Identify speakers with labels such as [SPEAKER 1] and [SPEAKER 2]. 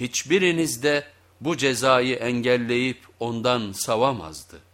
[SPEAKER 1] hiçbiriniz de bu cezayı engelleyip ondan savamazdı.